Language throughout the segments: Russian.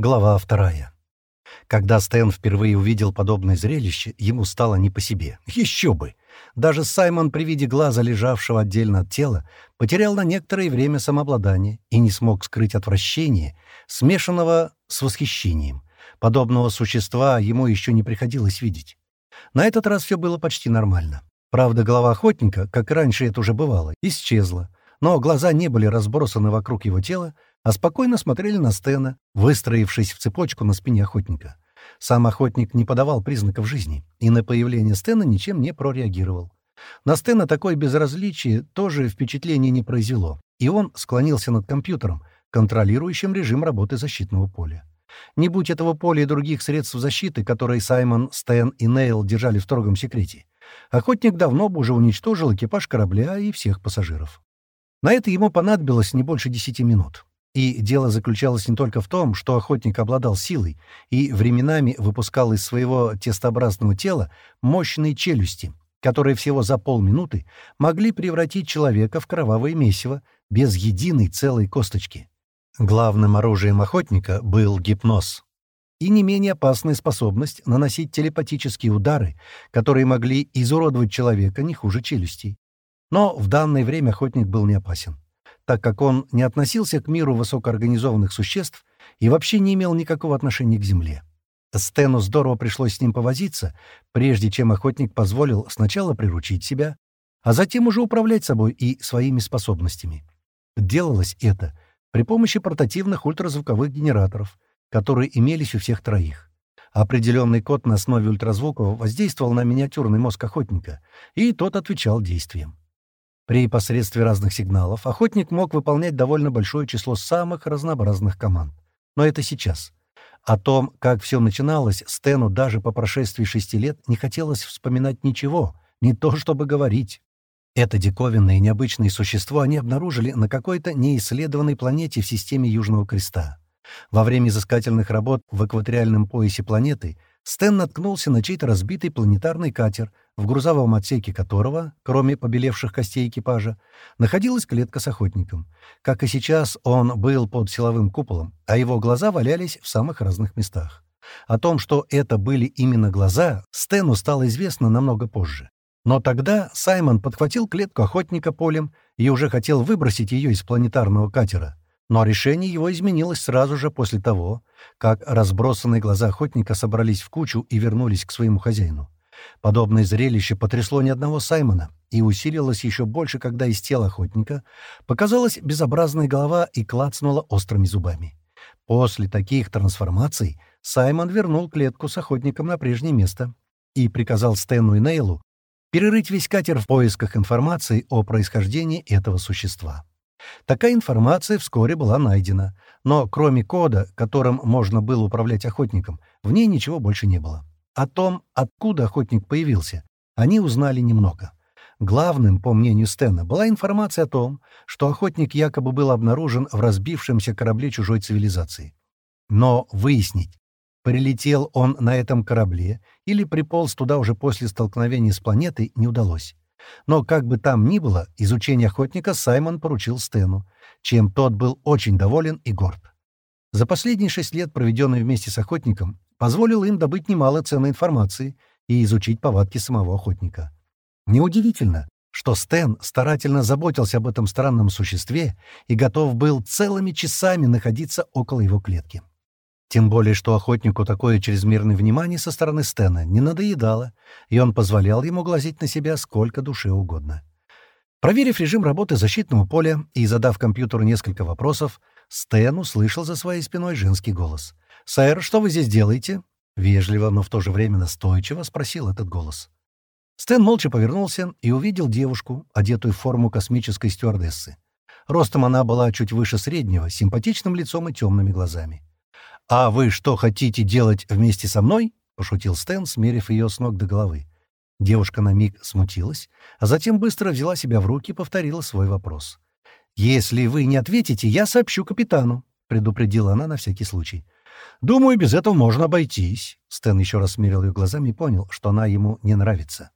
Глава вторая. Когда Стэн впервые увидел подобное зрелище, ему стало не по себе. Еще бы! Даже Саймон при виде глаза, лежавшего отдельно от тела, потерял на некоторое время самообладание и не смог скрыть отвращение, смешанного с восхищением. Подобного существа ему еще не приходилось видеть. На этот раз все было почти нормально. Правда, голова охотника, как и раньше это уже бывало, исчезла, но глаза не были разбросаны вокруг его тела, а спокойно смотрели на Стена, выстроившись в цепочку на спине охотника. Сам охотник не подавал признаков жизни и на появление Стена ничем не прореагировал. На Стена такое безразличие тоже впечатление не произвело, и он склонился над компьютером, контролирующим режим работы защитного поля. Не будь этого поля и других средств защиты, которые Саймон, Стэн и Нейл держали в строгом секрете, охотник давно бы уже уничтожил экипаж корабля и всех пассажиров. На это ему понадобилось не больше десяти минут. И дело заключалось не только в том, что охотник обладал силой и временами выпускал из своего тестообразного тела мощные челюсти, которые всего за полминуты могли превратить человека в кровавое месиво без единой целой косточки. Главным оружием охотника был гипноз. И не менее опасная способность наносить телепатические удары, которые могли изуродовать человека не хуже челюстей. Но в данное время охотник был не опасен так как он не относился к миру высокоорганизованных существ и вообще не имел никакого отношения к Земле. Стэну здорово пришлось с ним повозиться, прежде чем охотник позволил сначала приручить себя, а затем уже управлять собой и своими способностями. Делалось это при помощи портативных ультразвуковых генераторов, которые имелись у всех троих. Определенный код на основе ультразвуков воздействовал на миниатюрный мозг охотника, и тот отвечал действием. При посредстве разных сигналов охотник мог выполнять довольно большое число самых разнообразных команд. Но это сейчас. О том, как все начиналось, Стэну даже по прошествии шести лет не хотелось вспоминать ничего, не то чтобы говорить. Это диковинное и необычное существо они обнаружили на какой-то неисследованной планете в системе Южного Креста. Во время изыскательных работ в экваториальном поясе планеты Стэн наткнулся на чей-то разбитый планетарный катер, в грузовом отсеке которого, кроме побелевших костей экипажа, находилась клетка с охотником. Как и сейчас, он был под силовым куполом, а его глаза валялись в самых разных местах. О том, что это были именно глаза, Стэну стало известно намного позже. Но тогда Саймон подхватил клетку охотника полем и уже хотел выбросить ее из планетарного катера. Но решение его изменилось сразу же после того, как разбросанные глаза охотника собрались в кучу и вернулись к своему хозяину. Подобное зрелище потрясло ни одного Саймона и усилилось еще больше, когда из тела охотника показалась безобразная голова и клацнула острыми зубами. После таких трансформаций Саймон вернул клетку с охотником на прежнее место и приказал Стэну и Нейлу перерыть весь катер в поисках информации о происхождении этого существа. Такая информация вскоре была найдена, но кроме кода, которым можно было управлять охотником, в ней ничего больше не было. О том, откуда охотник появился, они узнали немного. Главным, по мнению Стена, была информация о том, что охотник якобы был обнаружен в разбившемся корабле чужой цивилизации. Но выяснить, прилетел он на этом корабле или приполз туда уже после столкновения с планетой, не удалось. Но как бы там ни было, изучение охотника Саймон поручил Стэну, чем тот был очень доволен и горд. За последние шесть лет, проведенные вместе с охотником, позволил им добыть немало ценной информации и изучить повадки самого охотника. Неудивительно, что Стэн старательно заботился об этом странном существе и готов был целыми часами находиться около его клетки. Тем более, что охотнику такое чрезмерное внимание со стороны Стэна не надоедало, и он позволял ему глазеть на себя сколько душе угодно. Проверив режим работы защитного поля и задав компьютеру несколько вопросов, Стэн услышал за своей спиной женский голос. «Сэр, что вы здесь делаете?» Вежливо, но в то же время настойчиво спросил этот голос. Стэн молча повернулся и увидел девушку, одетую в форму космической стюардессы. Ростом она была чуть выше среднего, симпатичным лицом и темными глазами. «А вы что хотите делать вместе со мной?» — пошутил Стэн, смерив ее с ног до головы. Девушка на миг смутилась, а затем быстро взяла себя в руки и повторила свой вопрос. «Если вы не ответите, я сообщу капитану», — предупредила она на всякий случай. «Думаю, без этого можно обойтись». Стэн еще раз смирил ее глазами и понял, что она ему не нравится.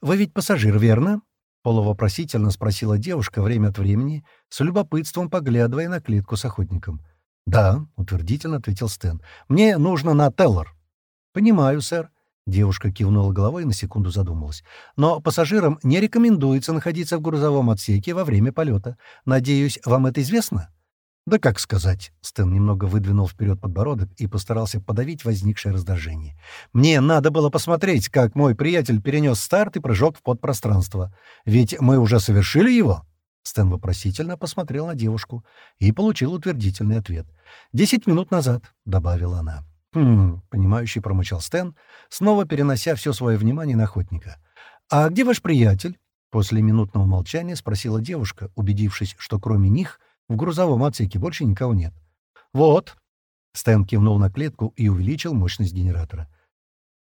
«Вы ведь пассажир, верно?» — полувопросительно спросила девушка время от времени, с любопытством поглядывая на клетку с охотником. «Да», — утвердительно ответил Стэн. «Мне нужно на Теллор». «Понимаю, сэр». Девушка кивнула головой и на секунду задумалась. «Но пассажирам не рекомендуется находиться в грузовом отсеке во время полета. Надеюсь, вам это известно?» «Да как сказать?» — Стэн немного выдвинул вперед подбородок и постарался подавить возникшее раздражение. «Мне надо было посмотреть, как мой приятель перенес старт и прыжок в подпространство. Ведь мы уже совершили его?» Стэн вопросительно посмотрел на девушку и получил утвердительный ответ. «Десять минут назад», — добавила она. «Хм...» — понимающий промычал Стэн, снова перенося все свое внимание на охотника. «А где ваш приятель?» После минутного молчания спросила девушка, убедившись, что кроме них — в грузовом отсеке больше никого нет. «Вот». Стэн кивнул на клетку и увеличил мощность генератора.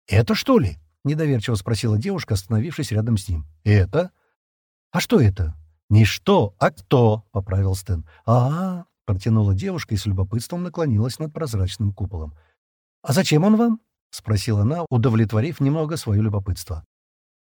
«Это что ли?» — недоверчиво спросила девушка, остановившись рядом с ним. «Это?» «А что это?» «Не что, а кто?» — поправил Стэн. «А-а-а!» — протянула девушка и с любопытством наклонилась над прозрачным куполом. «А зачем он вам?» — спросила она, удовлетворив немного свое любопытство.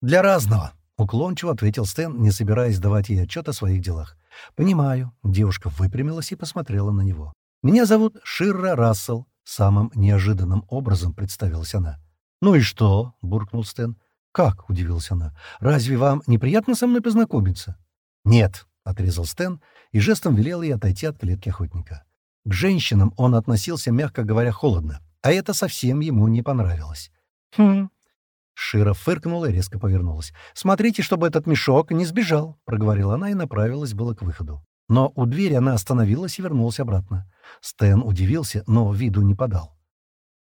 «Для разного», — уклончиво ответил Стэн, не собираясь давать ей отчет о своих делах. «Понимаю». Девушка выпрямилась и посмотрела на него. «Меня зовут Ширра Рассел», — самым неожиданным образом представилась она. «Ну и что?» — буркнул Стэн. «Как?» — удивилась она. «Разве вам неприятно со мной познакомиться?» «Нет», — отрезал Стэн и жестом велел ей отойти от клетки охотника. К женщинам он относился, мягко говоря, холодно, а это совсем ему не понравилось. «Хм, Шира фыркнула и резко повернулась. «Смотрите, чтобы этот мешок не сбежал», — проговорила она и направилась было к выходу. Но у двери она остановилась и вернулась обратно. Стэн удивился, но виду не подал.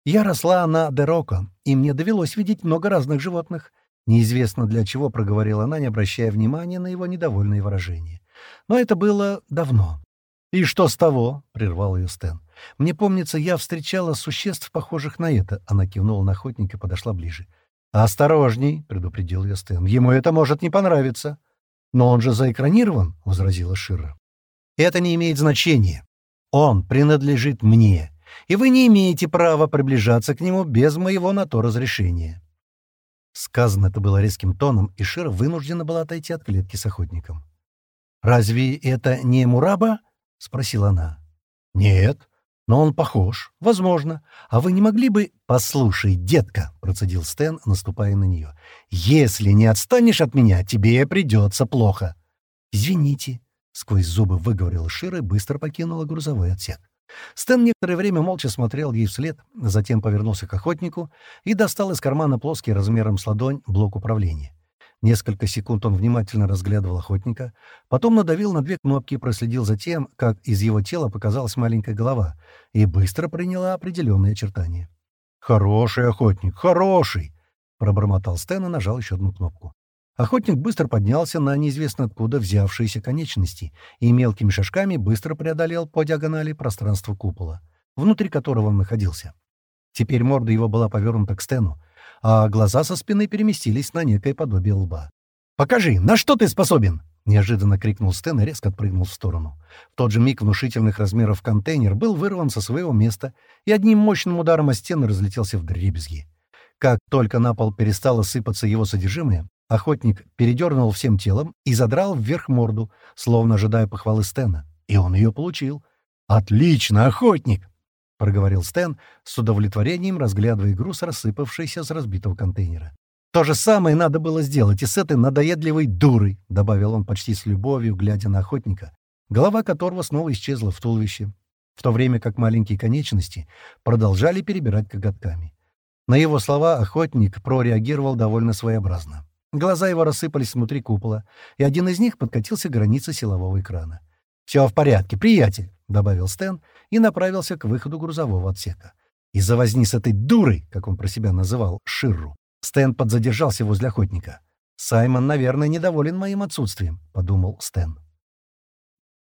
«Я росла на Дероко, и мне довелось видеть много разных животных». Неизвестно для чего проговорила она, не обращая внимания на его недовольные выражения. Но это было давно. «И что с того?» — прервал ее Стэн. «Мне помнится, я встречала существ, похожих на это». Она кивнула на охотника и подошла ближе. «Осторожней», — предупредил я Стэн, — «ему это может не понравиться». «Но он же заэкранирован», — возразила Шира. «Это не имеет значения. Он принадлежит мне, и вы не имеете права приближаться к нему без моего на то разрешения». Сказано это было резким тоном, и Шира вынуждена была отойти от клетки с охотником. «Разве это не Мураба?» — спросила она. «Нет», но он похож. Возможно. А вы не могли бы... «Послушай, детка», — процедил Стэн, наступая на нее. «Если не отстанешь от меня, тебе придется плохо». «Извините», — сквозь зубы выговорила Шира и быстро покинула грузовой отсек. Стэн некоторое время молча смотрел ей вслед, затем повернулся к охотнику и достал из кармана плоский размером с ладонь блок управления. Несколько секунд он внимательно разглядывал охотника, потом надавил на две кнопки и проследил за тем, как из его тела показалась маленькая голова, и быстро приняла определенные очертания. «Хороший охотник, хороший!» — пробормотал Стэн и нажал еще одну кнопку. Охотник быстро поднялся на неизвестно откуда взявшиеся конечности и мелкими шажками быстро преодолел по диагонали пространство купола, внутри которого он находился. Теперь морда его была повернута к Стэну, а глаза со спины переместились на некое подобие лба. «Покажи, на что ты способен?» — неожиданно крикнул Стэн и резко отпрыгнул в сторону. В тот же миг внушительных размеров контейнер был вырван со своего места и одним мощным ударом о стену разлетелся в дребезги. Как только на пол перестало сыпаться его содержимое, охотник передернул всем телом и задрал вверх морду, словно ожидая похвалы Стэна. И он ее получил. «Отлично, охотник!» проговорил Стэн, с удовлетворением разглядывая груз, рассыпавшийся с разбитого контейнера. «То же самое надо было сделать и с этой надоедливой дурой», — добавил он почти с любовью, глядя на охотника, голова которого снова исчезла в туловище, в то время как маленькие конечности продолжали перебирать коготками. На его слова охотник прореагировал довольно своеобразно. Глаза его рассыпались внутри купола, и один из них подкатился к границе силового экрана. «Все в порядке, приятель», — добавил Стэн и направился к выходу грузового отсека. Из-за возни с этой дурой, как он про себя называл, Ширру, Стэн подзадержался возле охотника. «Саймон, наверное, недоволен моим отсутствием», — подумал Стэн.